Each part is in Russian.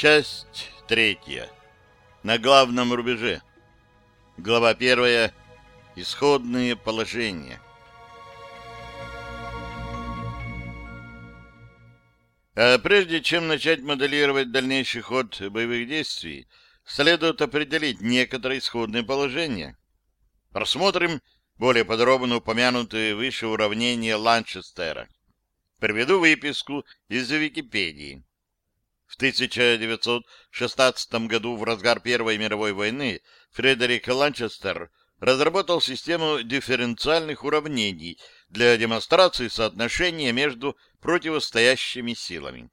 Часть третья. На главном рубеже. Глава первая. Исходные положения. А прежде чем начать моделировать дальнейший ход боевых действий, следует определить некоторые исходные положения. Рассмотрим более подробно упомянутые выше уравнения Ланчестера. Приведу выписку из Википедии. В 1916 году, в разгар Первой мировой войны, Фредерик Ланчестер разработал систему дифференциальных уравнений для демонстрации соотношения между противостоящими силами.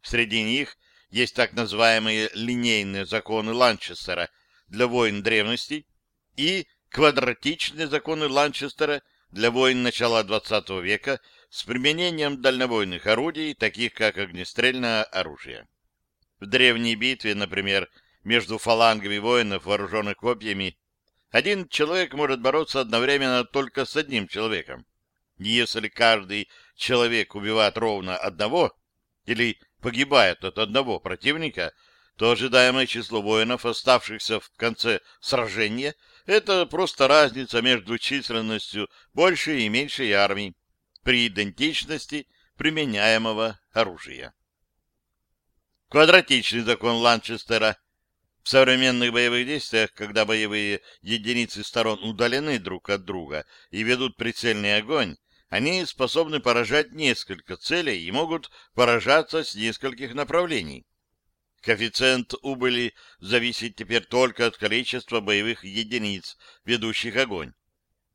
Среди них есть так называемые линейные законы Ланчестера для войн древности и квадратичные законы Ланчестера для войн начала XX века с применением дальнобойных орудий, таких как огнестрельное оружие. В древней битве, например, между фалангами воинов, вооруженных копьями, один человек может бороться одновременно только с одним человеком. Если каждый человек убивает ровно одного или погибает от одного противника, то ожидаемое число воинов, оставшихся в конце сражения, это просто разница между численностью большей и меньшей армий при идентичности применяемого оружия. Квадратичный закон Ланчестера. В современных боевых действиях, когда боевые единицы сторон удалены друг от друга и ведут прицельный огонь, они способны поражать несколько целей и могут поражаться с нескольких направлений. Коэффициент убыли зависит теперь только от количества боевых единиц, ведущих огонь.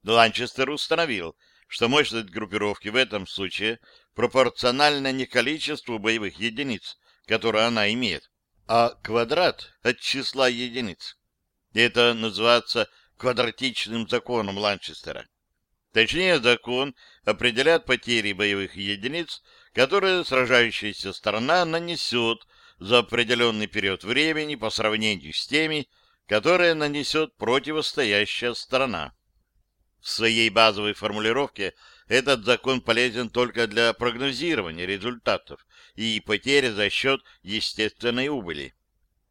Ланчестер установил, что мощность группировки в этом случае пропорциональна не количеству боевых единиц, которые она имеет, а квадрат от числа единиц. Это называется квадратичным законом Ланчестера. Точнее, закон определяет потери боевых единиц, которые сражающаяся сторона нанесет за определенный период времени по сравнению с теми, которые нанесет противостоящая сторона. В своей базовой формулировке этот закон полезен только для прогнозирования результатов и потери за счет естественной убыли.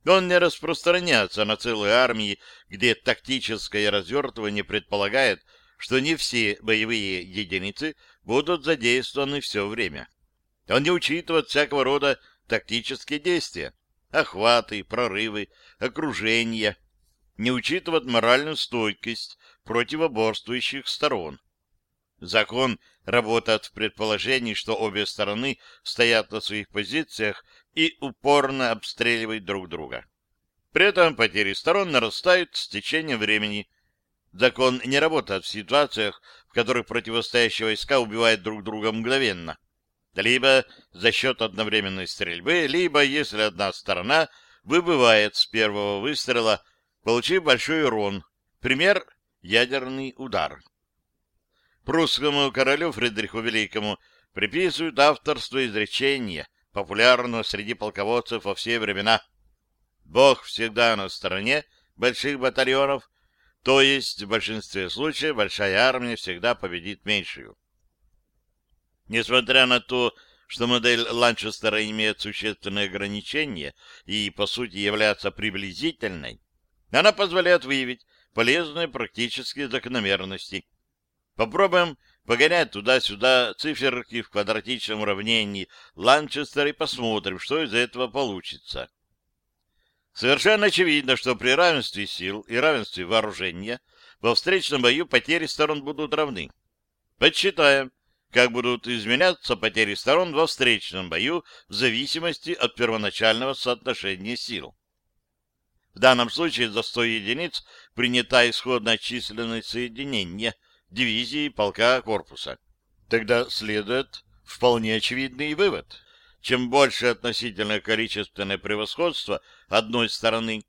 Он не распространяется на целые армии, где тактическое развертывание предполагает, что не все боевые единицы будут задействованы все время. Он не учитывает всякого рода тактические действия, охваты, прорывы, окружения, не учитывает моральную стойкость противоборствующих сторон. Закон работает в предположении, что обе стороны стоят на своих позициях и упорно обстреливают друг друга. При этом потери сторон нарастают с течением времени. Закон не работает в ситуациях, в которых противостоящие войска убивают друг друга мгновенно. Либо за счет одновременной стрельбы, либо если одна сторона выбывает с первого выстрела, получив большой урон. Пример — ядерный удар. Прусскому королю Фридриху Великому приписывают авторство изречения, популярного среди полководцев во все времена. Бог всегда на стороне больших батальонов, то есть в большинстве случаев большая армия всегда победит меньшую. Несмотря на то, что модель Ланчестера имеет существенные ограничения и, по сути, является приблизительной, она позволяет выявить полезные практические закономерности. Попробуем погонять туда-сюда циферки в квадратичном уравнении Ланчестера и посмотрим, что из этого получится. Совершенно очевидно, что при равенстве сил и равенстве вооружения во встречном бою потери сторон будут равны. Подсчитаем, как будут изменяться потери сторон во встречном бою в зависимости от первоначального соотношения сил. В данном случае за 100 единиц принята исходная численность соединения, дивизии, полка, корпуса. Тогда следует вполне очевидный вывод. Чем больше относительное количественное превосходство одной стороны,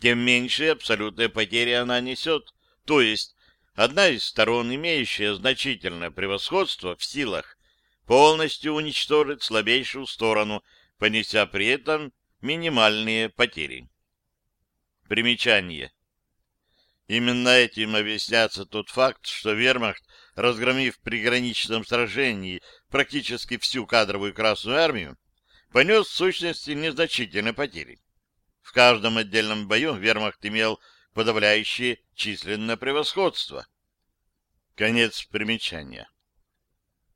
тем меньше абсолютные потери она несет, то есть одна из сторон, имеющая значительное превосходство в силах, полностью уничтожит слабейшую сторону, понеся при этом минимальные потери. Примечание. Именно этим объясняется тот факт, что вермахт, разгромив в приграничном сражении практически всю кадровую Красную Армию, понес в сущности незначительные потери. В каждом отдельном бою вермахт имел подавляющее численное превосходство. Конец примечания.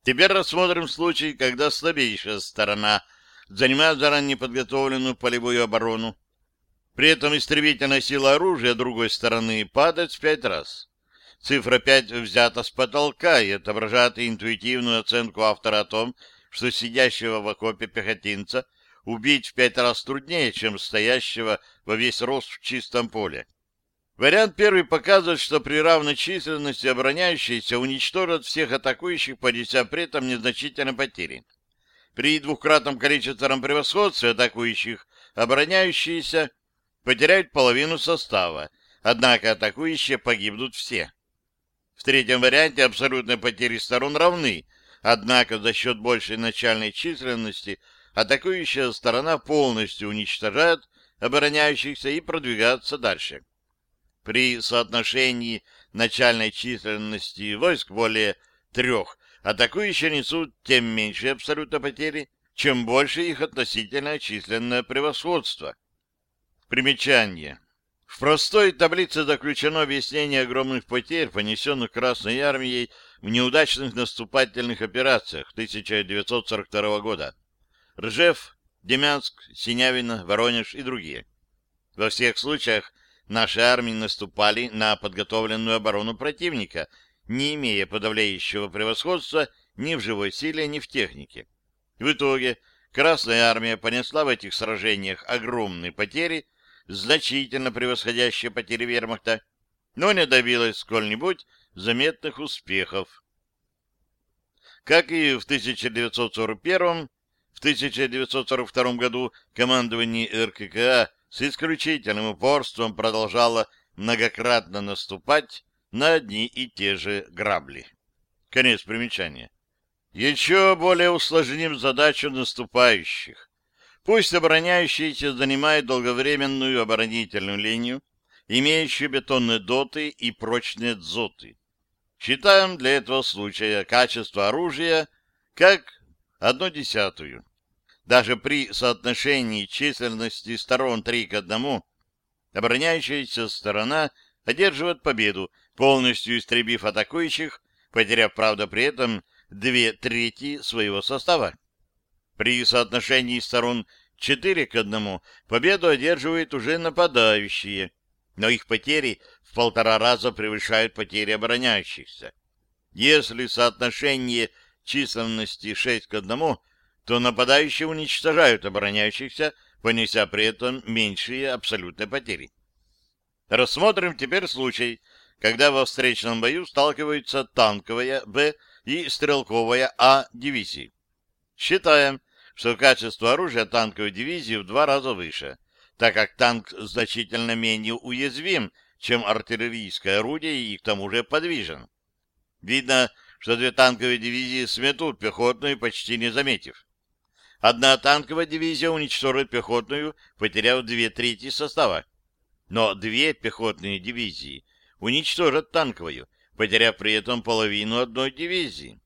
Теперь рассмотрим случай, когда слабейшая сторона занимает заранее подготовленную полевую оборону. При этом истребительная сила оружия другой стороны падает в пять раз. Цифра 5 взята с потолка и отображает интуитивную оценку автора о том, что сидящего в окопе пехотинца убить в пять раз труднее, чем стоящего во весь рост в чистом поле. Вариант первый показывает, что при равной численности обороняющиеся уничтожат всех атакующих, понеся при этом незначительные потери. При двукратном количественном превосходстве атакующих обороняющиеся потеряют половину состава, однако атакующие погибнут все. В третьем варианте абсолютные потери сторон равны, однако за счет большей начальной численности атакующая сторона полностью уничтожает обороняющихся и продвигается дальше. При соотношении начальной численности войск более трех атакующие несут тем меньше абсолютно потери, чем больше их относительное численное превосходство. Примечание. В простой таблице заключено объяснение огромных потерь, понесенных Красной Армией в неудачных наступательных операциях 1942 года. Ржев, Демянск, Синявино, Воронеж и другие. Во всех случаях наши армии наступали на подготовленную оборону противника, не имея подавляющего превосходства ни в живой силе, ни в технике. В итоге Красная армия понесла в этих сражениях огромные потери, значительно превосходящие потери вермахта, но не добилась сколь-нибудь заметных успехов. Как и в 1941 в 1942 году командование РККА с исключительным упорством продолжало многократно наступать на одни и те же грабли. Конец примечания. Еще более усложним задачу наступающих. Пусть обороняющиеся занимают долговременную оборонительную линию, имеющую бетонные доты и прочные дзоты. Считаем для этого случая качество оружия как одну десятую. Даже при соотношении численности сторон 3 к 1 обороняющаяся сторона одерживает победу, полностью истребив атакующих, потеряв, правда, при этом две трети своего состава. При соотношении сторон 4 к 1 победу одерживают уже нападающие, но их потери в полтора раза превышают потери обороняющихся. Если соотношение численности 6 к 1, то нападающие уничтожают обороняющихся, понеся при этом меньшие абсолютные потери. Рассмотрим теперь случай, когда во встречном бою сталкиваются танковая Б и стрелковая А дивизии. Считаем, что качество оружия танковой дивизии в два раза выше, так как танк значительно менее уязвим, чем артиллерийское орудие и к тому же подвижен. Видно, что две танковые дивизии сметут пехотную, почти не заметив. Одна танковая дивизия уничтожит пехотную, потеряв две трети состава. Но две пехотные дивизии уничтожат танковую, потеряв при этом половину одной дивизии.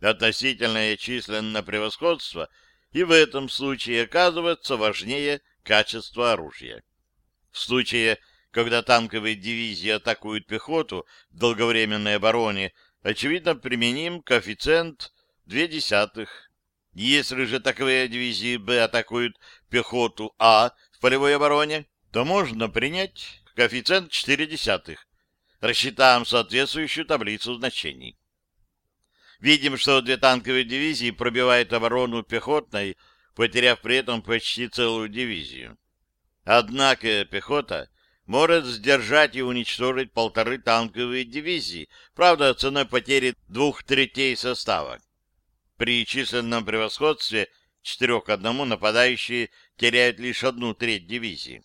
Относительное численное превосходство и в этом случае оказывается важнее качества оружия. В случае, когда танковые дивизии атакуют пехоту в долговременной обороне, очевидно применим коэффициент 0,2 если же таковые дивизии Б атакуют пехоту А в полевой обороне, то можно принять коэффициент 0,4. Рассчитаем соответствующую таблицу значений. Видим, что две танковые дивизии пробивают оборону пехотной, потеряв при этом почти целую дивизию. Однако пехота может сдержать и уничтожить полторы танковые дивизии, правда, ценой потери двух третей состава. При численном превосходстве 4 к 1 нападающие теряют лишь одну треть дивизии.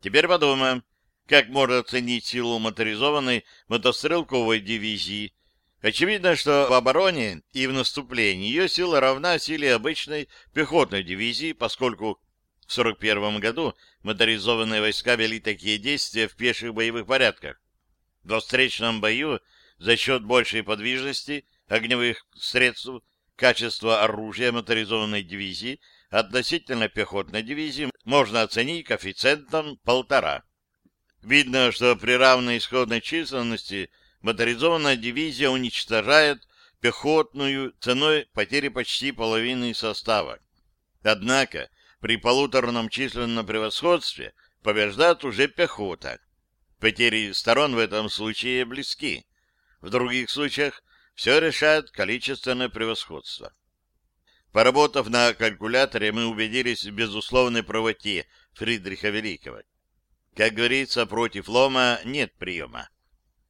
Теперь подумаем, как можно оценить силу моторизованной мотострелковой дивизии. Очевидно, что в обороне и в наступлении ее сила равна силе обычной пехотной дивизии, поскольку в 1941 году моторизованные войска вели такие действия в пеших боевых порядках. В встречном бою за счет большей подвижности огневых средств качество оружия моторизованной дивизии относительно пехотной дивизии можно оценить коэффициентом полтора. Видно, что при равной исходной численности моторизованная дивизия уничтожает пехотную ценой потери почти половины состава. Однако при полуторном численном превосходстве побеждает уже пехота. Потери сторон в этом случае близки. В других случаях все решает количественное превосходство. Поработав на калькуляторе, мы убедились в безусловной правоте Фридриха Великого. Как говорится, против лома нет приема.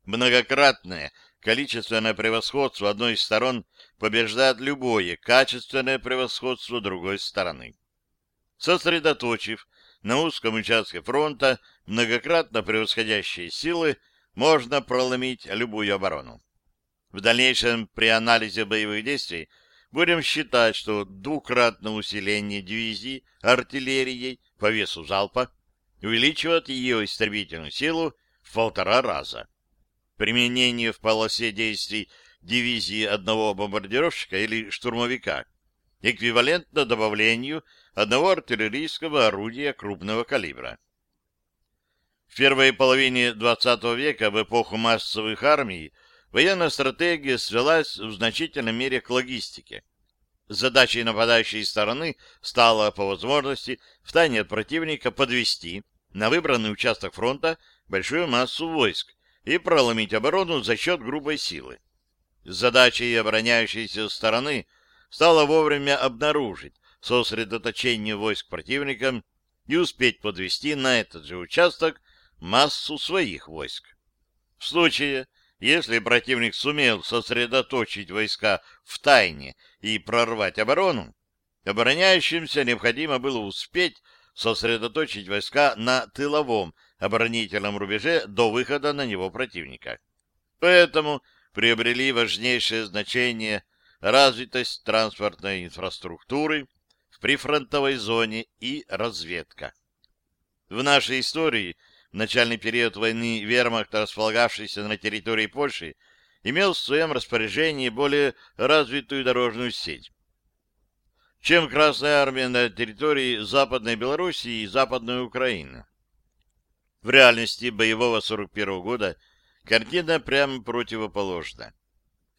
Многократное количественное превосходство одной из сторон побеждает любое качественное превосходство другой стороны. Сосредоточив на узком участке фронта многократно превосходящие силы, можно проломить любую оборону. В дальнейшем при анализе боевых действий будем считать, что двукратное усиление дивизии артиллерией по весу залпа увеличивает ее истребительную силу в полтора раза. Применение в полосе действий дивизии одного бомбардировщика или штурмовика эквивалентно добавлению одного артиллерийского орудия крупного калибра. В первой половине XX века, в эпоху массовых армий, военная стратегия свелась в значительной мере к логистике. Задачей нападающей стороны стало по возможности втайне от противника подвести на выбранный участок фронта большую массу войск и проломить оборону за счет грубой силы. Задачей обороняющейся стороны стало вовремя обнаружить сосредоточение войск противника и успеть подвести на этот же участок массу своих войск. В случае, если противник сумел сосредоточить войска в тайне и прорвать оборону, обороняющимся необходимо было успеть сосредоточить войска на тыловом оборонительном рубеже до выхода на него противника. Поэтому приобрели важнейшее значение развитость транспортной инфраструктуры в прифронтовой зоне и разведка. В нашей истории в начальный период войны вермахт, располагавшийся на территории Польши, имел в своем распоряжении более развитую дорожную сеть, чем Красная Армия на территории Западной Белоруссии и Западной Украины. В реальности боевого 41 года картина прямо противоположна.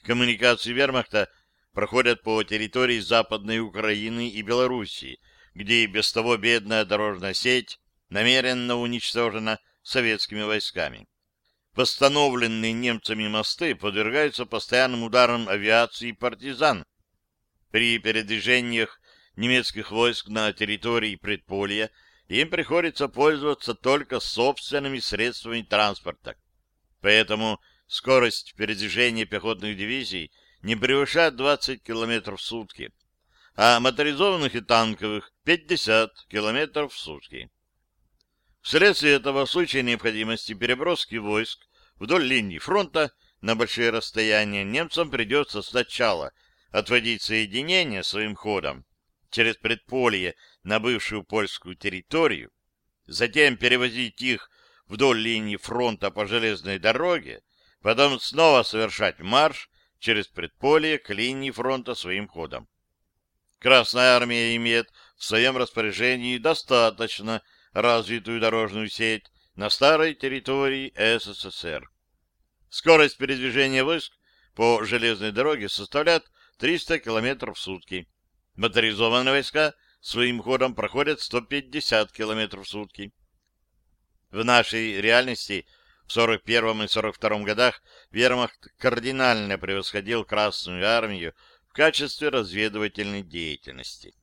Коммуникации вермахта проходят по территории Западной Украины и Белоруссии, где и без того бедная дорожная сеть намеренно уничтожена советскими войсками. Восстановленные немцами мосты подвергаются постоянным ударам авиации и партизан. При передвижениях немецких войск на территории предполья им приходится пользоваться только собственными средствами транспорта. Поэтому скорость передвижения пехотных дивизий не превышает 20 км в сутки, а моторизованных и танковых 50 км в сутки. Вследствие этого в случае необходимости переброски войск вдоль линии фронта на большие расстояния немцам придется сначала отводить соединения своим ходом через предполье на бывшую польскую территорию, затем перевозить их вдоль линии фронта по железной дороге, потом снова совершать марш через предполье к линии фронта своим ходом. Красная армия имеет в своем распоряжении достаточно развитую дорожную сеть на старой территории СССР. Скорость передвижения войск по железной дороге составляет 300 км в сутки. Моторизованные войска своим ходом проходят 150 км в сутки. В нашей реальности в 41 и 42 годах вермахт кардинально превосходил Красную армию в качестве разведывательной деятельности.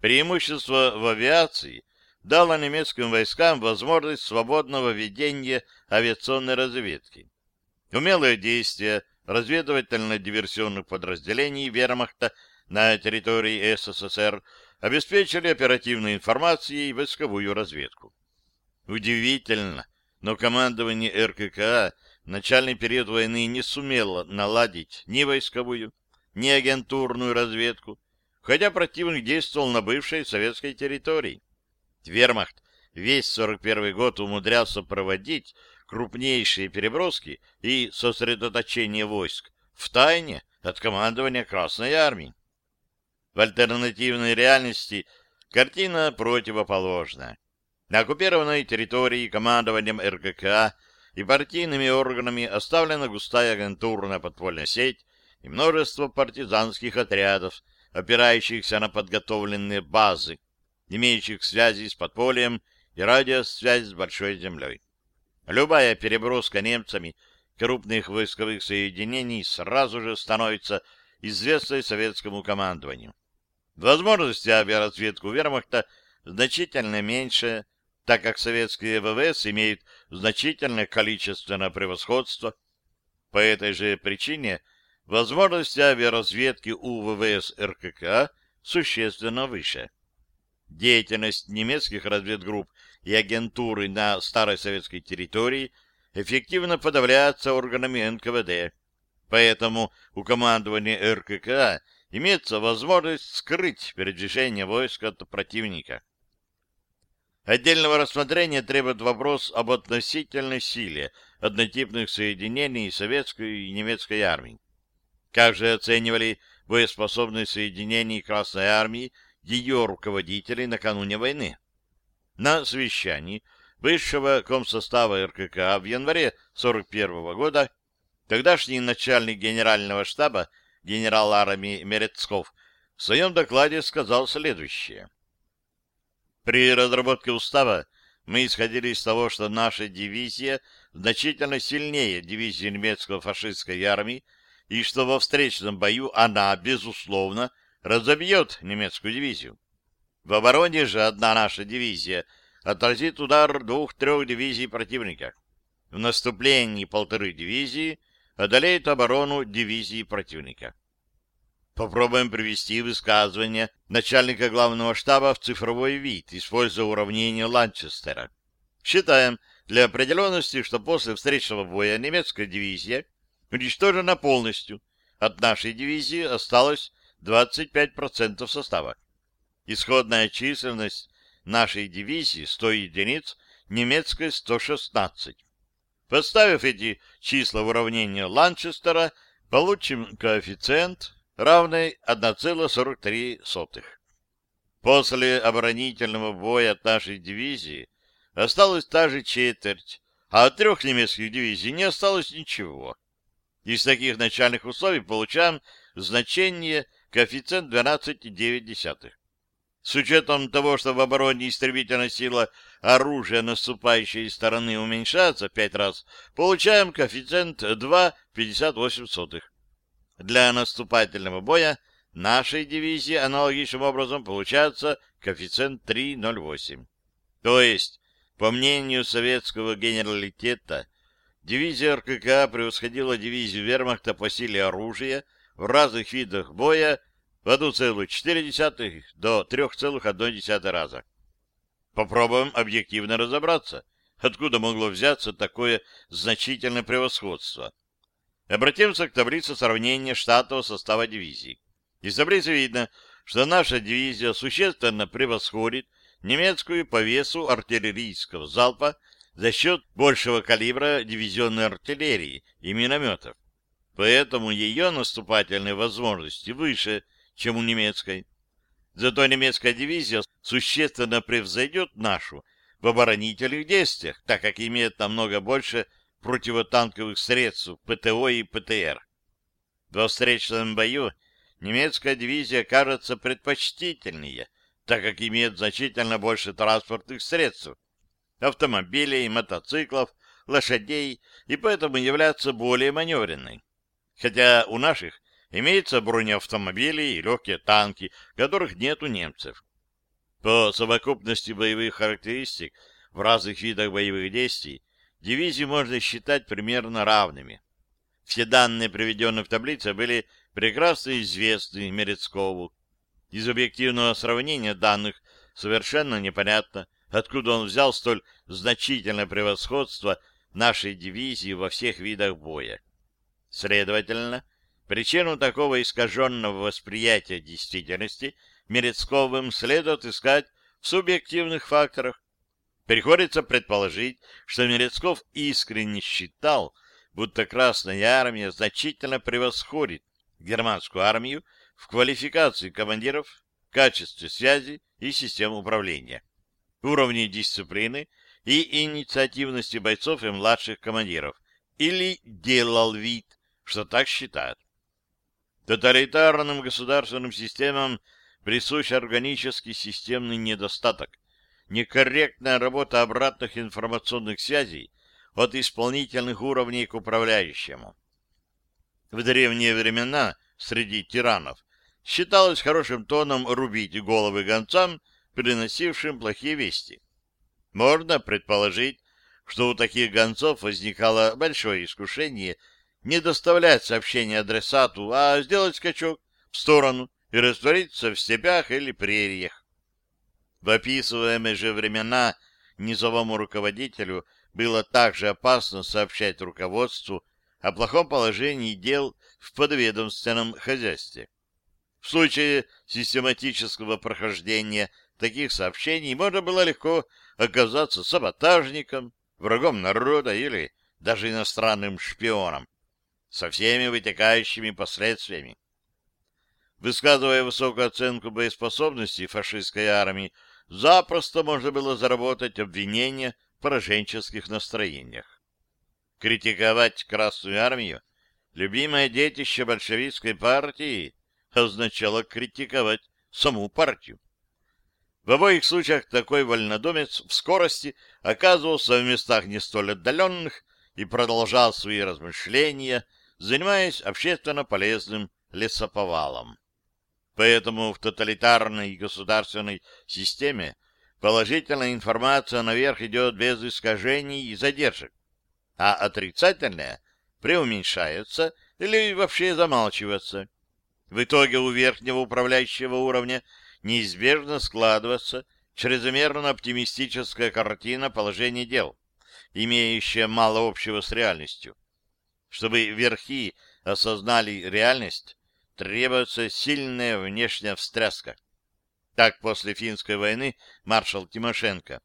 Преимущество в авиации дало немецким войскам возможность свободного ведения авиационной разведки. Умелое действие разведывательно-диверсионных подразделений вермахта на территории СССР обеспечили оперативной информацией войсковую разведку. Удивительно, но командование РККА в начальный период войны не сумело наладить ни войсковую, ни агентурную разведку, хотя противник действовал на бывшей советской территории. Вермахт весь 41 год умудрялся проводить крупнейшие переброски и сосредоточение войск в тайне от командования Красной Армии. В альтернативной реальности Картина противоположна. На оккупированной территории командованием РКК и партийными органами оставлена густая агентурная подпольная сеть и множество партизанских отрядов, опирающихся на подготовленные базы, имеющих связи с подпольем и радиосвязь с Большой Землей. Любая переброска немцами крупных войсковых соединений сразу же становится известной советскому командованию. Возможности авиаразведки вермахта значительно меньше, так как советские ВВС имеют значительное количественное превосходство. По этой же причине возможности авиаразведки у ВВС РКК существенно выше. Деятельность немецких разведгрупп и агентуры на старой советской территории эффективно подавляется органами НКВД. Поэтому у командования РКК имеется возможность скрыть передвижение войск от противника. Отдельного рассмотрения требует вопрос об относительной силе однотипных соединений советской и немецкой армий. Как же оценивали боеспособность соединений Красной армии ее руководители накануне войны? На совещании высшего комсостава РКК в январе 1941 года тогдашний начальник генерального штаба генерал армии Мерецков в своем докладе сказал следующее. При разработке устава мы исходили из того, что наша дивизия значительно сильнее дивизии немецко-фашистской армии и что во встречном бою она, безусловно, разобьет немецкую дивизию. В обороне же одна наша дивизия отразит удар двух-трех дивизий противника. В наступлении полторы дивизии одолеет оборону дивизии противника. Попробуем привести высказывание начальника главного штаба в цифровой вид, используя уравнение Ланчестера. Считаем для определенности, что после встречного боя немецкая дивизия уничтожена полностью. От нашей дивизии осталось 25% состава. Исходная численность нашей дивизии 100 единиц, немецкой 116. Поставив эти числа в уравнение Ланчестера, получим коэффициент равный 1,43. После оборонительного боя от нашей дивизии осталась та же четверть, а от трех немецких дивизий не осталось ничего. Из таких начальных условий получаем значение коэффициент 12,9. С учетом того, что в обороне истребительная сила оружия наступающей стороны уменьшается в 5 раз, получаем коэффициент 2,58. Для наступательного боя нашей дивизии аналогичным образом получается коэффициент 3,08. То есть, по мнению советского генералитета, дивизия РКК превосходила дивизию вермахта по силе оружия в разных видах боя в 1,4 до 3,1 раза. Попробуем объективно разобраться, откуда могло взяться такое значительное превосходство. Обратимся к таблице сравнения штатного состава дивизии. Из таблицы видно, что наша дивизия существенно превосходит немецкую по весу артиллерийского залпа за счет большего калибра дивизионной артиллерии и минометов. Поэтому ее наступательные возможности выше, чем у немецкой. Зато немецкая дивизия существенно превзойдет нашу в оборонительных действиях, так как имеет намного больше противотанковых средств ПТО и ПТР. Во встречном бою немецкая дивизия кажется предпочтительнее, так как имеет значительно больше транспортных средств, автомобилей, мотоциклов, лошадей, и поэтому является более маневренной. Хотя у наших имеются бронеавтомобили и легкие танки, которых нет у немцев. По совокупности боевых характеристик в разных видах боевых действий дивизии можно считать примерно равными. Все данные, приведенные в таблице, были прекрасно известны Мерецкову. Из объективного сравнения данных совершенно непонятно, откуда он взял столь значительное превосходство нашей дивизии во всех видах боя. Следовательно, причину такого искаженного восприятия действительности Мерецковым следует искать в субъективных факторах, Приходится предположить, что Мерецков искренне считал, будто Красная Армия значительно превосходит германскую армию в квалификации командиров, качестве связи и систем управления, уровне дисциплины и инициативности бойцов и младших командиров, или делал вид, что так считает. Тоталитарным государственным системам присущ органический системный недостаток, некорректная работа обратных информационных связей от исполнительных уровней к управляющему. В древние времена среди тиранов считалось хорошим тоном рубить головы гонцам, приносившим плохие вести. Можно предположить, что у таких гонцов возникало большое искушение не доставлять сообщение адресату, а сделать скачок в сторону и раствориться в степях или прериях. В описываемые же времена низовому руководителю было также опасно сообщать руководству о плохом положении дел в подведомственном хозяйстве. В случае систематического прохождения таких сообщений можно было легко оказаться саботажником, врагом народа или даже иностранным шпионом, со всеми вытекающими последствиями. Высказывая высокую оценку боеспособности фашистской армии, запросто можно было заработать обвинения в пораженческих настроениях. Критиковать Красную армию, любимое детище большевистской партии, означало критиковать саму партию. В обоих случаях такой вольнодумец в скорости оказывался в местах не столь отдаленных и продолжал свои размышления, занимаясь общественно полезным лесоповалом. Поэтому в тоталитарной государственной системе положительная информация наверх идет без искажений и задержек, а отрицательная преуменьшается или вообще замалчивается. В итоге у верхнего управляющего уровня неизбежно складывается чрезмерно оптимистическая картина положения дел, имеющая мало общего с реальностью. Чтобы верхи осознали реальность, требуется сильная внешняя встряска. Так после финской войны маршал Тимошенко,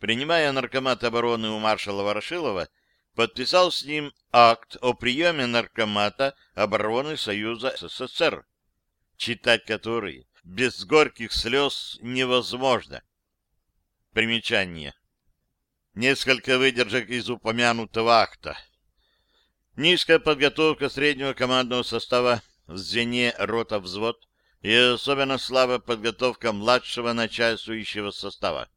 принимая наркомат обороны у маршала Ворошилова, подписал с ним акт о приеме наркомата обороны Союза СССР, читать который без горьких слез невозможно. Примечание. Несколько выдержек из упомянутого акта. Низкая подготовка среднего командного состава в звене рота-взвод и особенно слабая подготовка младшего начальствующего состава.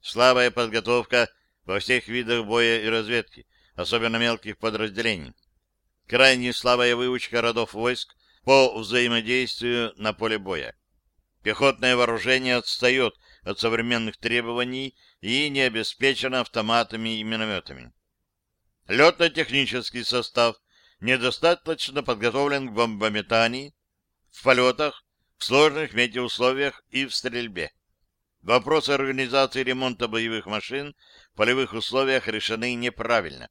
Слабая подготовка во всех видах боя и разведки, особенно мелких подразделений. Крайне слабая выучка родов войск по взаимодействию на поле боя. Пехотное вооружение отстает от современных требований и не обеспечено автоматами и минометами. Летно-технический состав недостаточно подготовлен к бомбометании, в полетах, в сложных метеоусловиях и в стрельбе. Вопросы организации ремонта боевых машин в полевых условиях решены неправильно.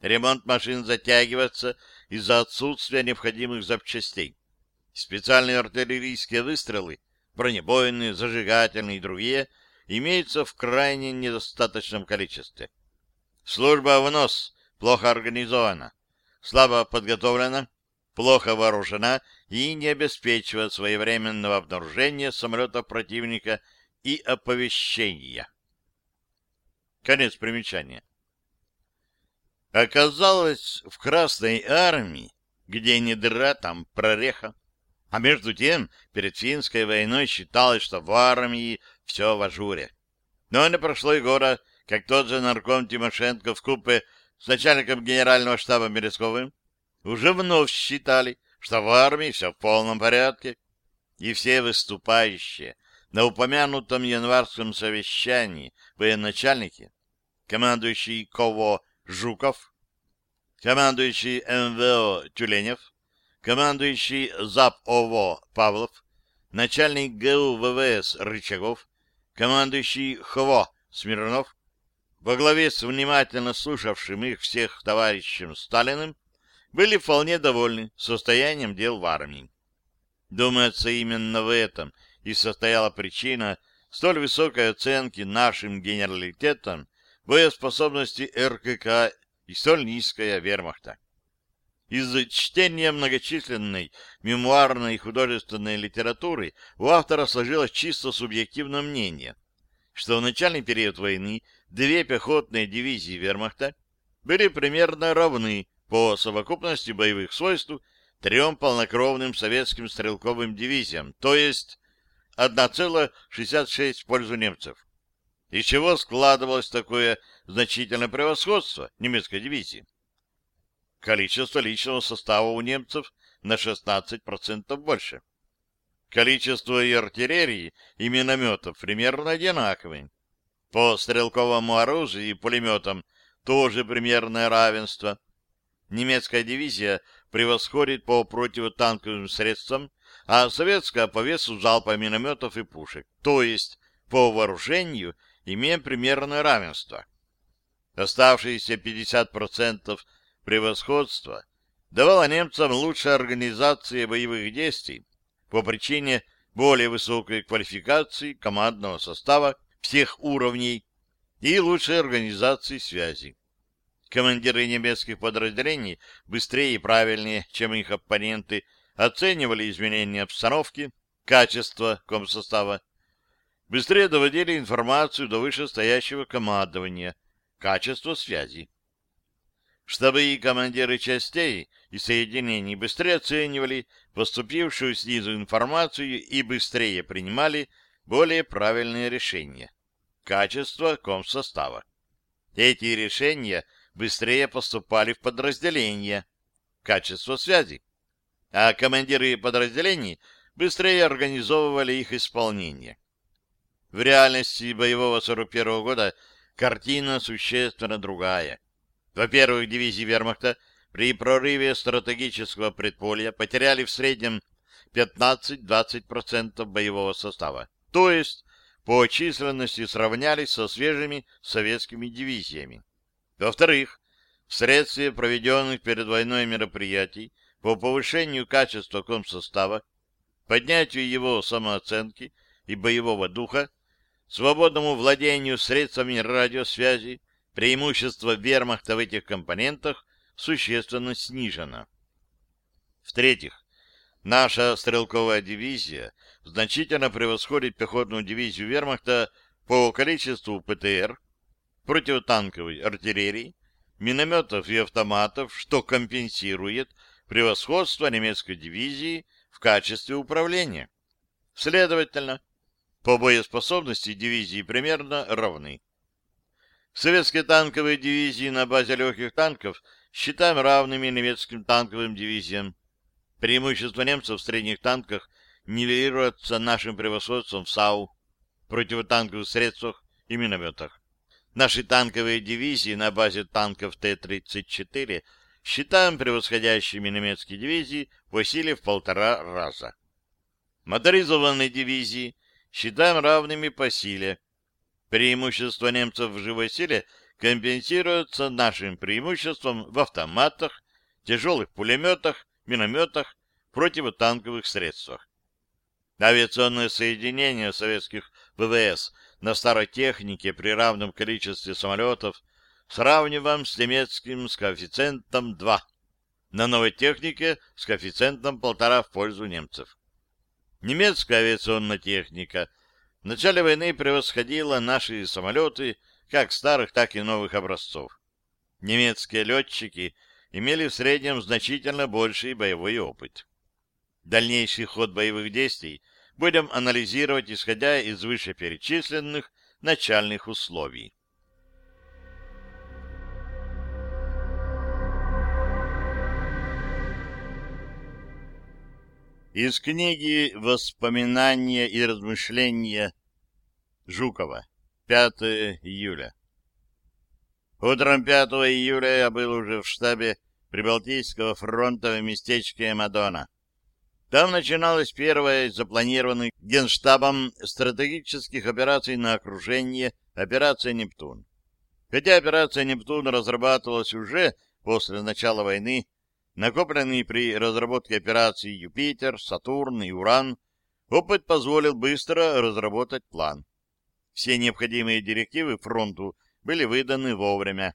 Ремонт машин затягивается из-за отсутствия необходимых запчастей. Специальные артиллерийские выстрелы, бронебойные, зажигательные и другие, имеются в крайне недостаточном количестве. Служба в нос плохо организована слабо подготовлена, плохо вооружена и не обеспечивает своевременного обнаружения самолетов противника и оповещения. Конец примечания. Оказалось, в Красной армии, где не дыра, там прореха. А между тем, перед финской войной считалось, что в армии все в ажуре. Но не прошло и года, как тот же нарком Тимошенко в купе с начальником генерального штаба Мерезковым уже вновь считали, что в армии все в полном порядке, и все выступающие на упомянутом январском совещании военачальники, командующий КОВО Жуков, командующий МВО Тюленев, командующий ЗАП ОВО Павлов, начальник ГУ ВВС Рычагов, командующий ХВО Смирнов, во главе с внимательно слушавшим их всех товарищем Сталиным, были вполне довольны состоянием дел в армии. Думается, именно в этом и состояла причина столь высокой оценки нашим генералитетом боеспособности РКК и столь низкая вермахта. Из чтения многочисленной мемуарной и художественной литературы у автора сложилось чисто субъективное мнение, что в начальный период войны две пехотные дивизии вермахта были примерно равны по совокупности боевых свойств трем полнокровным советским стрелковым дивизиям, то есть 1,66 в пользу немцев. Из чего складывалось такое значительное превосходство немецкой дивизии? Количество личного состава у немцев на 16% больше. Количество и артиллерии, и минометов примерно одинаковые. По стрелковому оружию и пулеметам тоже примерное равенство. Немецкая дивизия превосходит по противотанковым средствам, а советская по весу залпа минометов и пушек, то есть по вооружению имеем примерное равенство. Оставшиеся 50% превосходства давало немцам лучшая организация боевых действий по причине более высокой квалификации командного состава всех уровней и лучшей организации связи. Командиры немецких подразделений быстрее и правильнее, чем их оппоненты, оценивали изменения обстановки, качество комсостава, быстрее доводили информацию до вышестоящего командования, качество связи. Чтобы и командиры частей и соединений быстрее оценивали поступившую снизу информацию и быстрее принимали более правильные решения. Качество комсостава. Эти решения – быстрее поступали в подразделения, качество связи, а командиры подразделений быстрее организовывали их исполнение. В реальности боевого 41 -го года картина существенно другая. Во-первых, дивизии вермахта при прорыве стратегического предполья потеряли в среднем 15-20% боевого состава, то есть по численности сравнялись со свежими советскими дивизиями. Во-вторых, вследствие проведенных перед войной мероприятий по повышению качества комсостава, поднятию его самооценки и боевого духа, свободному владению средствами радиосвязи, преимущество вермахта в этих компонентах существенно снижено. В-третьих, наша стрелковая дивизия значительно превосходит пехотную дивизию вермахта по количеству ПТР, противотанковой артиллерии, минометов и автоматов, что компенсирует превосходство немецкой дивизии в качестве управления. Следовательно, по боеспособности дивизии примерно равны. Советские танковые дивизии на базе легких танков считаем равными немецким танковым дивизиям. Преимущество немцев в средних танках нивелируется нашим превосходством в САУ, противотанковых средствах и минометах. Наши танковые дивизии на базе танков Т-34 считаем превосходящими немецкие дивизии по силе в полтора раза. Моторизованные дивизии считаем равными по силе. Преимущество немцев в живой силе компенсируется нашим преимуществом в автоматах, тяжелых пулеметах, минометах, противотанковых средствах. Авиационное соединение советских ВВС на старой технике при равном количестве самолетов сравниваем с немецким с коэффициентом 2, на новой технике с коэффициентом 1,5 в пользу немцев. Немецкая авиационная техника в начале войны превосходила наши самолеты как старых, так и новых образцов. Немецкие летчики имели в среднем значительно больший боевой опыт. Дальнейший ход боевых действий будем анализировать, исходя из вышеперечисленных начальных условий. Из книги «Воспоминания и размышления» Жукова. 5 июля. Утром 5 июля я был уже в штабе Прибалтийского фронта в местечке Мадона. Там начиналась первая из запланированных Генштабом стратегических операций на окружение операция «Нептун». Хотя операция «Нептун» разрабатывалась уже после начала войны, накопленный при разработке операций «Юпитер», «Сатурн» и «Уран», опыт позволил быстро разработать план. Все необходимые директивы фронту были выданы вовремя.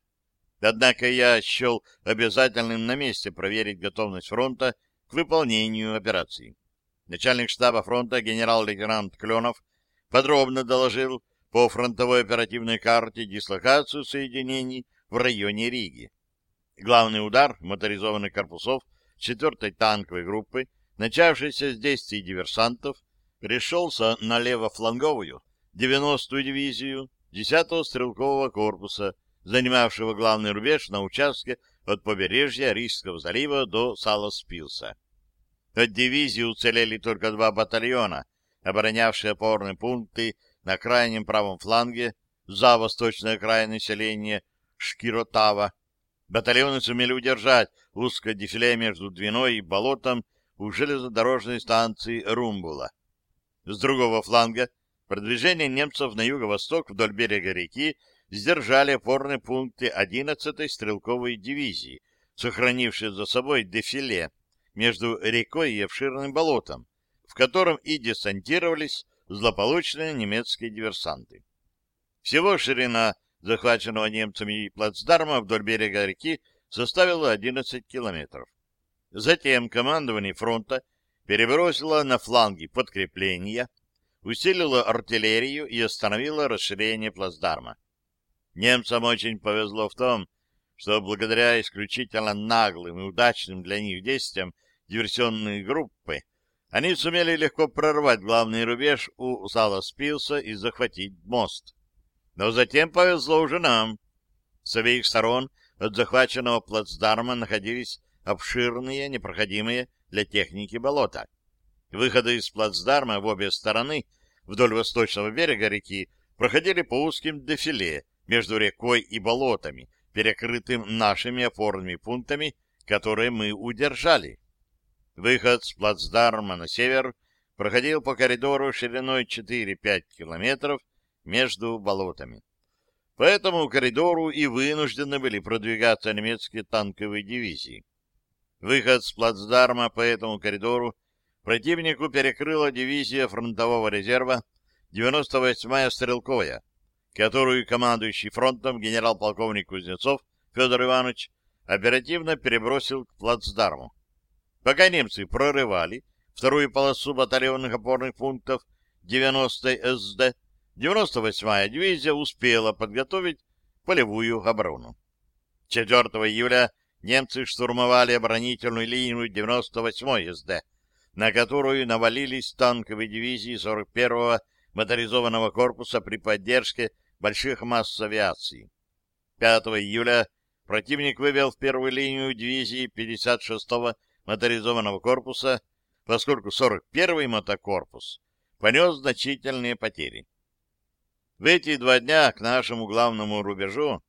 Однако я счел обязательным на месте проверить готовность фронта к выполнению операции. Начальник штаба фронта генерал-лейтенант Кленов подробно доложил по фронтовой оперативной карте дислокацию соединений в районе Риги. Главный удар моторизованных корпусов 4-й танковой группы, начавшийся с действий диверсантов, пришелся на левофланговую 90-ю дивизию 10-го стрелкового корпуса, занимавшего главный рубеж на участке от побережья Рижского залива до Саласпилса. От дивизии уцелели только два батальона, оборонявшие опорные пункты на крайнем правом фланге за восточное окраины селения Шкиротава. Батальоны сумели удержать узкое дефиле между Двиной и болотом у железнодорожной станции Румбула. С другого фланга продвижение немцев на юго-восток вдоль берега реки сдержали опорные пункты 11-й стрелковой дивизии, сохранившие за собой дефиле между рекой и обширным болотом, в котором и десантировались злополучные немецкие диверсанты. Всего ширина захваченного немцами плацдарма вдоль берега реки составила 11 километров. Затем командование фронта перебросило на фланги подкрепления, усилило артиллерию и остановило расширение плацдарма. Немцам очень повезло в том, что благодаря исключительно наглым и удачным для них действиям диверсионной группы они сумели легко прорвать главный рубеж у Саласпилса и захватить мост. Но затем повезло уже нам. С обеих сторон от захваченного плацдарма находились обширные, непроходимые для техники болота. Выходы из плацдарма в обе стороны вдоль восточного берега реки проходили по узким дефиле, между рекой и болотами, перекрытым нашими опорными пунктами, которые мы удержали. Выход с плацдарма на север проходил по коридору шириной 4-5 километров между болотами. По этому коридору и вынуждены были продвигаться немецкие танковые дивизии. Выход с плацдарма по этому коридору противнику перекрыла дивизия фронтового резерва 98-я стрелковая, которую командующий фронтом генерал-полковник Кузнецов Федор Иванович оперативно перебросил к плацдарму. Пока немцы прорывали вторую полосу батальонных опорных пунктов 90-й СД, 98-я дивизия успела подготовить полевую оборону. 4 июля немцы штурмовали оборонительную линию 98-й СД, на которую навалились танковые дивизии 41-го моторизованного корпуса при поддержке больших масс авиации. 5 июля противник вывел в первую линию дивизии 56-го моторизованного корпуса, поскольку 41-й мотокорпус понес значительные потери. В эти два дня к нашему главному рубежу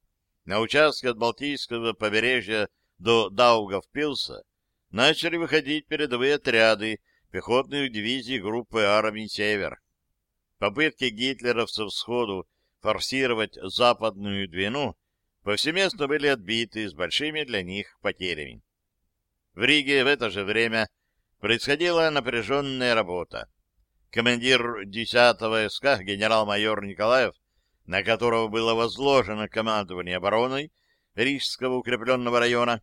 на участке от Балтийского побережья до Даугавпилса начали выходить передовые отряды пехотных дивизий группы армий «Север». Попытки гитлеровцев сходу форсировать западную Двину повсеместно были отбиты с большими для них потерями. В Риге в это же время происходила напряженная работа. Командир 10-го СК генерал-майор Николаев, на которого было возложено командование обороной Рижского укрепленного района,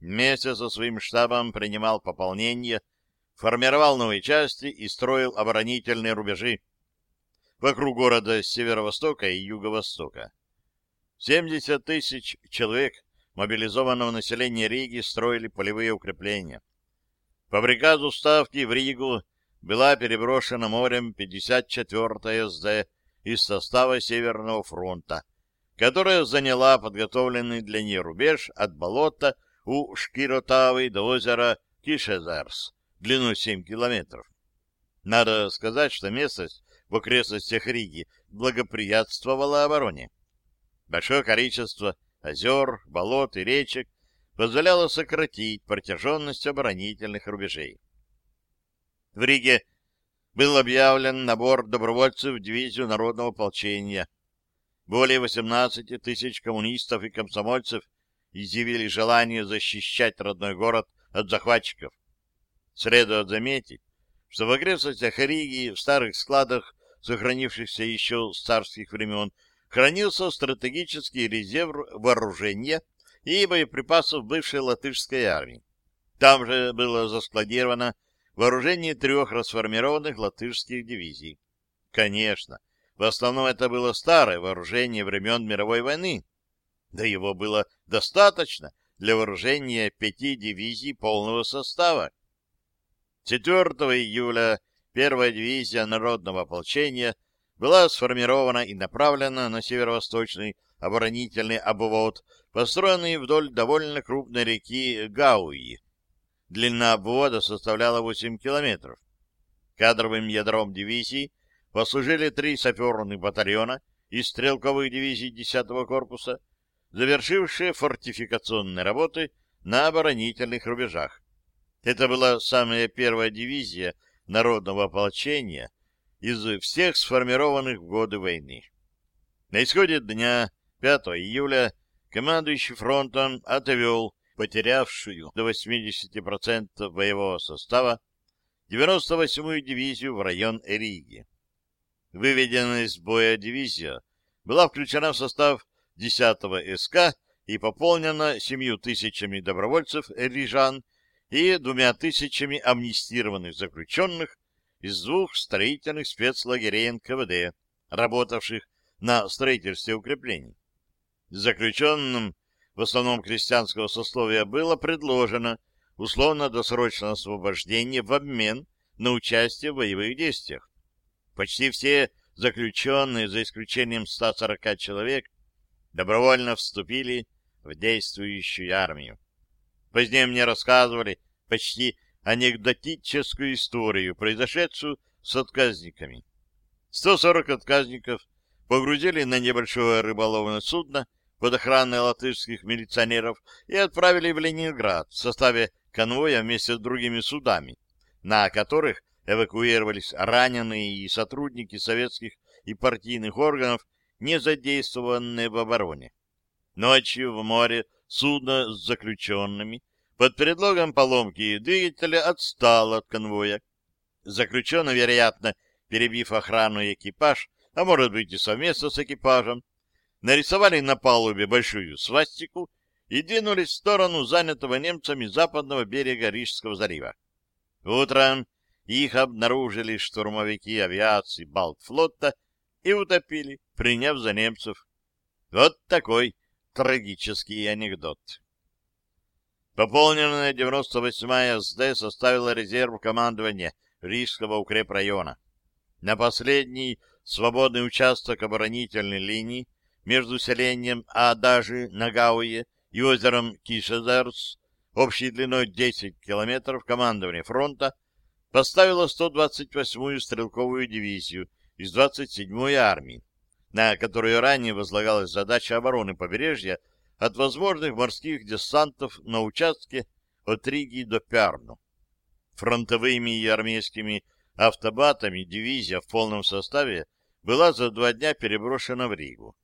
вместе со своим штабом принимал пополнение, формировал новые части и строил оборонительные рубежи вокруг города с северо-востока и юго-востока. 70 тысяч человек мобилизованного населения Риги строили полевые укрепления. По приказу Ставки в Ригу была переброшена морем 54-я СД из состава Северного фронта, которая заняла подготовленный для нее рубеж от болота у Шкиротавы до озера Кишезерс, длиной 7 километров. Надо сказать, что местность в окрестностях Риги благоприятствовало обороне. Большое количество озер, болот и речек позволяло сократить протяженность оборонительных рубежей. В Риге был объявлен набор добровольцев в дивизию народного ополчения. Более 18 тысяч коммунистов и комсомольцев изъявили желание защищать родной город от захватчиков. Следует заметить, что в окрестностях Риги в старых складах сохранившихся еще с царских времен, хранился стратегический резерв вооружения и боеприпасов бывшей латышской армии. Там же было заскладировано вооружение трех расформированных латышских дивизий. Конечно, в основном это было старое вооружение времен мировой войны, да его было достаточно для вооружения пяти дивизий полного состава. 4 июля первая дивизия народного ополчения была сформирована и направлена на северо-восточный оборонительный обвод, построенный вдоль довольно крупной реки Гауи. Длина обвода составляла 8 километров. Кадровым ядром дивизии послужили три саперных батальона из стрелковых дивизий 10-го корпуса, завершившие фортификационные работы на оборонительных рубежах. Это была самая первая дивизия народного ополчения из всех сформированных в годы войны. На исходе дня 5 июля командующий фронтом отвел потерявшую до 80% боевого состава 98-ю дивизию в район Эриги. Выведенная из боя дивизия была включена в состав 10-го СК и пополнена семью тысячами добровольцев эрижан и двумя тысячами амнистированных заключенных из двух строительных спецлагерей НКВД, работавших на строительстве укреплений. Заключенным, в основном крестьянского сословия, было предложено условно-досрочное освобождение в обмен на участие в боевых действиях. Почти все заключенные, за исключением 140 человек, добровольно вступили в действующую армию. Позднее мне рассказывали почти анекдотическую историю, произошедшую с отказниками. 140 отказников погрузили на небольшое рыболовное судно под охраной латышских милиционеров и отправили в Ленинград в составе конвоя вместе с другими судами, на которых эвакуировались раненые и сотрудники советских и партийных органов, не задействованные в обороне. Ночью в море судно с заключенными под предлогом поломки двигателя отстало от конвоя. Заключенный, вероятно, перебив охрану и экипаж, а может быть и совместно с экипажем, нарисовали на палубе большую свастику и двинулись в сторону занятого немцами западного берега Рижского залива. Утром их обнаружили штурмовики авиации Балтфлота и утопили, приняв за немцев. Вот такой трагический анекдот. Пополненная 98-я СД составила резерв командования Рижского укрепрайона. На последний свободный участок оборонительной линии между селением Адажи на Гауе и озером Кишезерс общей длиной 10 километров командование фронта поставило 128-ю стрелковую дивизию из 27-й армии, на которую ранее возлагалась задача обороны побережья от возможных морских десантов на участке от Риги до Пярну. Фронтовыми и армейскими автобатами дивизия в полном составе была за два дня переброшена в Ригу.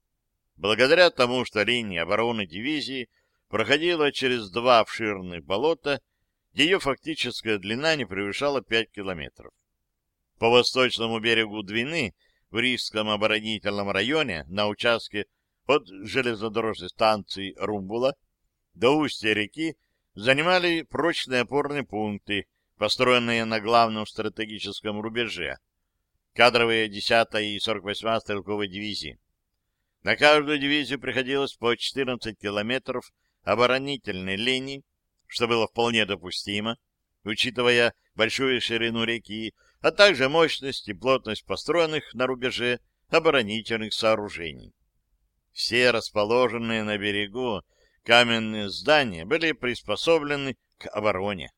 Благодаря тому, что линия обороны дивизии проходила через два обширных болота, ее фактическая длина не превышала 5 километров. По восточному берегу Двины в Рижском оборонительном районе на участке от железнодорожной станции Румбула до устья реки занимали прочные опорные пункты, построенные на главном стратегическом рубеже, кадровые 10-я и 48-я стрелковые дивизии. На каждую дивизию приходилось по 14 километров оборонительной линии, что было вполне допустимо, учитывая большую ширину реки, а также мощность и плотность построенных на рубеже оборонительных сооружений. Все расположенные на берегу каменные здания были приспособлены к обороне.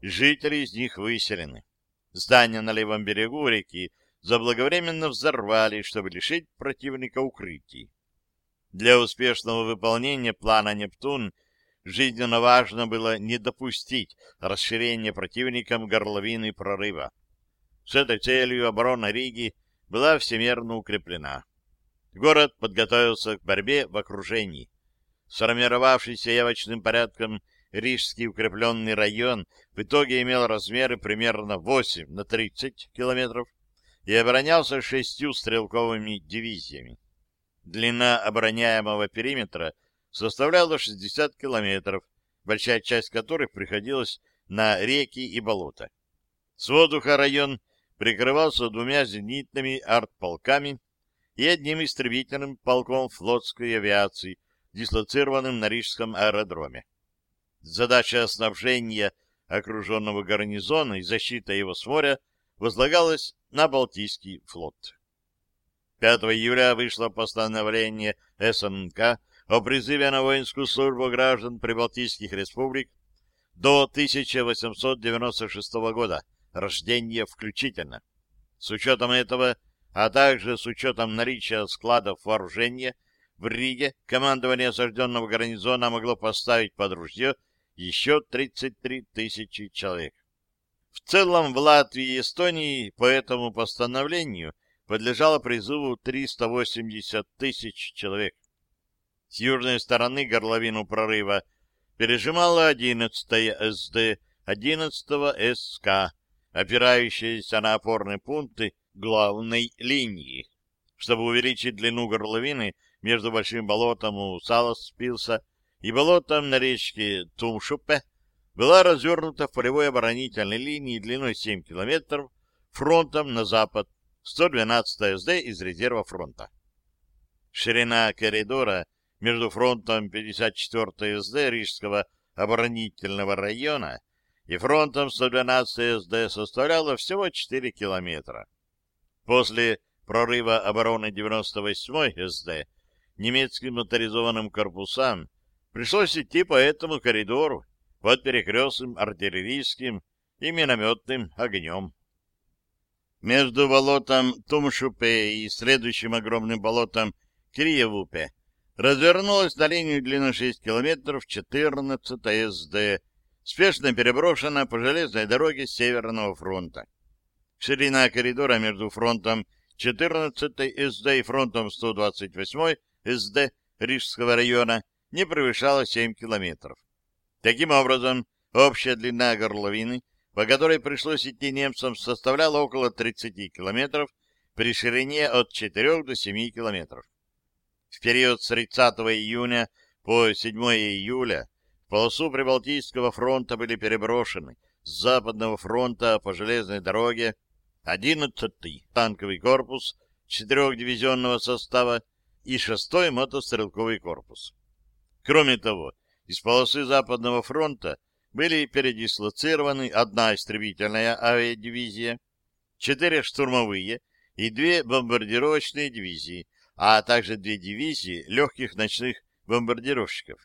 Жители из них выселены. Здания на левом берегу реки заблаговременно взорвали, чтобы лишить противника укрытий. Для успешного выполнения плана «Нептун» жизненно важно было не допустить расширения противником горловины прорыва. С этой целью оборона Риги была всемерно укреплена. Город подготовился к борьбе в окружении. Сформировавшийся явочным порядком Рижский укрепленный район в итоге имел размеры примерно 8 на 30 километров, и оборонялся шестью стрелковыми дивизиями. Длина обороняемого периметра составляла 60 километров, большая часть которых приходилась на реки и болота. С воздуха район прикрывался двумя зенитными артполками и одним истребительным полком флотской авиации, дислоцированным на Рижском аэродроме. Задача снабжения окруженного гарнизона и защита его с моря возлагалась на Балтийский флот. 5 июля вышло постановление СНК о призыве на воинскую службу граждан Прибалтийских республик до 1896 года рождения включительно. С учетом этого, а также с учетом наличия складов вооружения в Риге, командование осажденного гарнизона могло поставить под ружье еще 33 тысячи человек. В целом в Латвии и Эстонии по этому постановлению подлежало призыву 380 тысяч человек. С южной стороны горловину прорыва пережимала 11-я СД 11-го СК, опирающаяся на опорные пункты главной линии. Чтобы увеличить длину горловины между Большим болотом у Саласпилса и болотом на речке Тумшупе, была развернута в полевой оборонительной линии длиной 7 километров фронтом на запад 112 СД из резерва фронта. Ширина коридора между фронтом 54 СД Рижского оборонительного района и фронтом 112 СД составляла всего 4 километра. После прорыва обороны 98 СД немецким моторизованным корпусам пришлось идти по этому коридору под перекрестным артиллерийским и минометным огнем. Между болотом Тумшупе и следующим огромным болотом Криевупе развернулась на линию длиной 6 километров 14 СД, спешно переброшена по железной дороге Северного фронта. Ширина коридора между фронтом 14 СД и фронтом 128 СД Рижского района не превышала 7 километров. Таким образом, общая длина горловины, по которой пришлось идти немцам, составляла около 30 километров при ширине от 4 до 7 километров. В период с 30 июня по 7 июля полосу Прибалтийского фронта были переброшены с Западного фронта по железной дороге 11-й танковый корпус 4-дивизионного состава и 6-й мотострелковый корпус. Кроме того, из полосы Западного фронта были передислоцированы одна истребительная авиадивизия, четыре штурмовые и две бомбардировочные дивизии, а также две дивизии легких ночных бомбардировщиков.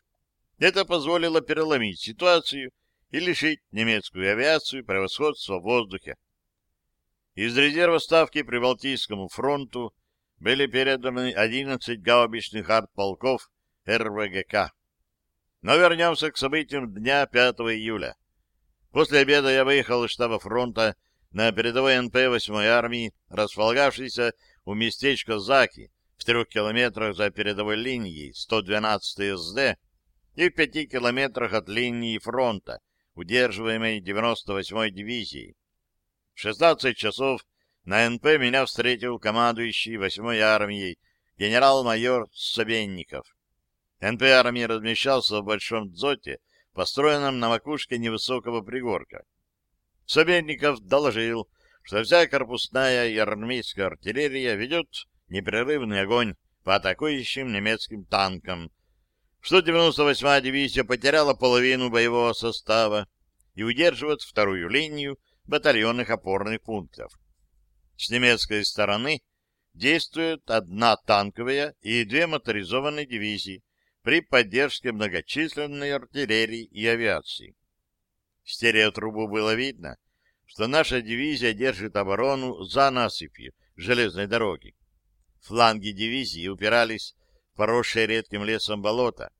Это позволило переломить ситуацию и лишить немецкую авиацию превосходства в воздухе. Из резерва ставки при Балтийскому фронту были переданы 11 гаубичных артполков РВГК. Но вернемся к событиям дня 5 июля. После обеда я выехал из штаба фронта на передовой НП 8-й армии, располагавшейся у местечка Заки, в трех километрах за передовой линией 112 СД и в пяти километрах от линии фронта, удерживаемой 98-й дивизией. В 16 часов на НП меня встретил командующий 8-й армией генерал-майор Собенников. НП армии размещался в большом дзоте, построенном на макушке невысокого пригорка. Собенников доложил, что вся корпусная и армейская артиллерия ведет непрерывный огонь по атакующим немецким танкам, что 98-я дивизия потеряла половину боевого состава и удерживает вторую линию батальонных опорных пунктов. С немецкой стороны действует одна танковая и две моторизованные дивизии, при поддержке многочисленной артиллерии и авиации. В стереотрубу было видно, что наша дивизия держит оборону за насыпью железной дороги. Фланги дивизии упирались поросшее редким лесом болото.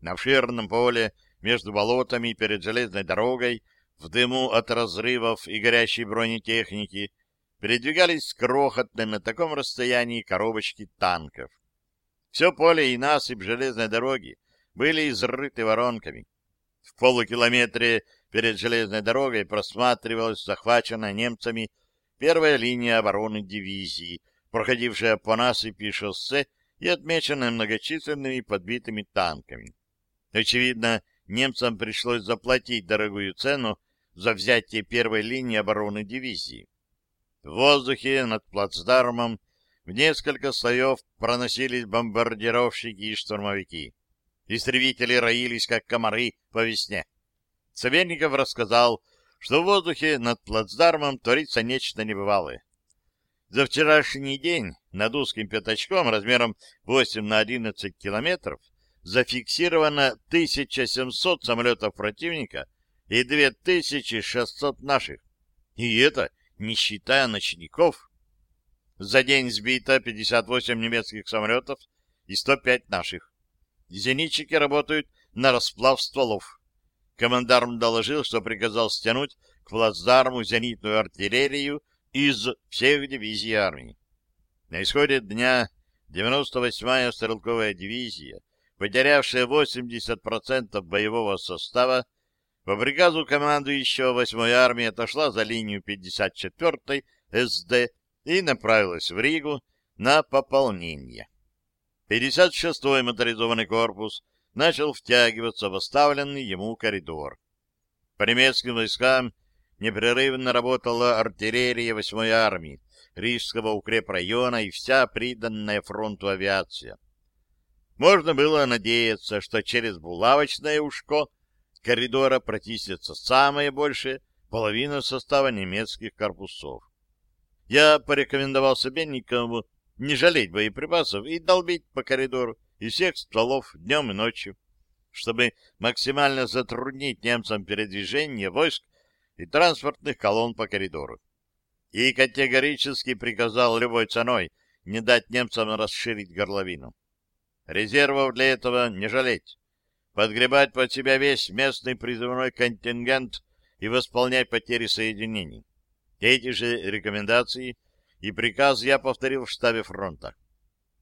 На обширном поле между болотами перед железной дорогой в дыму от разрывов и горящей бронетехники передвигались крохотные на таком расстоянии коробочки танков. Все поле и насыпь железной дороги были изрыты воронками. В полукилометре перед железной дорогой просматривалась захваченная немцами первая линия обороны дивизии, проходившая по насыпи шоссе и отмеченная многочисленными подбитыми танками. Очевидно, немцам пришлось заплатить дорогую цену за взятие первой линии обороны дивизии. В воздухе над плацдармом в несколько слоев проносились бомбардировщики и штурмовики. Истребители роились, как комары по весне. Савельников рассказал, что в воздухе над плацдармом творится нечто небывалое. За вчерашний день над узким пятачком размером 8 на 11 километров зафиксировано 1700 самолетов противника и 2600 наших. И это не считая ночников. За день сбито 58 немецких самолетов и 105 наших. Зенитчики работают на расплав стволов. Командарм доложил, что приказал стянуть к плацдарму зенитную артиллерию из всех дивизий армии. На исходе дня 98-я стрелковая дивизия, потерявшая 80% боевого состава, по приказу командующего 8-й армии отошла за линию 54-й СД и направилась в Ригу на пополнение. 56-й моторизованный корпус начал втягиваться в оставленный ему коридор. По немецким войскам непрерывно работала артиллерия 8-й армии, Рижского укрепрайона и вся приданная фронту авиация. Можно было надеяться, что через булавочное ушко коридора протиснется самое большее половина состава немецких корпусов. Я порекомендовал Собенникову не жалеть боеприпасов и долбить по коридору из всех стволов днем и ночью, чтобы максимально затруднить немцам передвижение войск и транспортных колонн по коридору. И категорически приказал любой ценой не дать немцам расширить горловину. Резервов для этого не жалеть. Подгребать под себя весь местный призывной контингент и восполнять потери соединений. Эти же рекомендации и приказ я повторил в штабе фронта.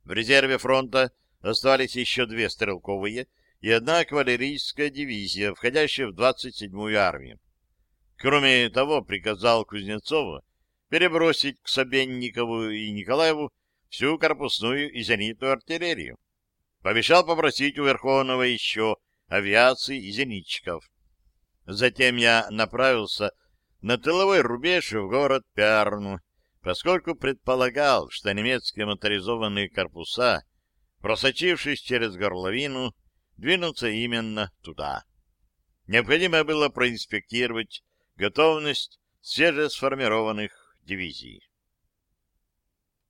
В резерве фронта остались еще две стрелковые и одна кавалерийская дивизия, входящая в 27-ю армию. Кроме того, приказал Кузнецову перебросить к Собенникову и Николаеву всю корпусную и зенитную артиллерию. Пообещал попросить у Верховного еще авиации и зенитчиков. Затем я направился на тыловой рубеж в город Пярну, поскольку предполагал, что немецкие моторизованные корпуса, просочившись через горловину, двинутся именно туда. Необходимо было проинспектировать готовность свежесформированных дивизий.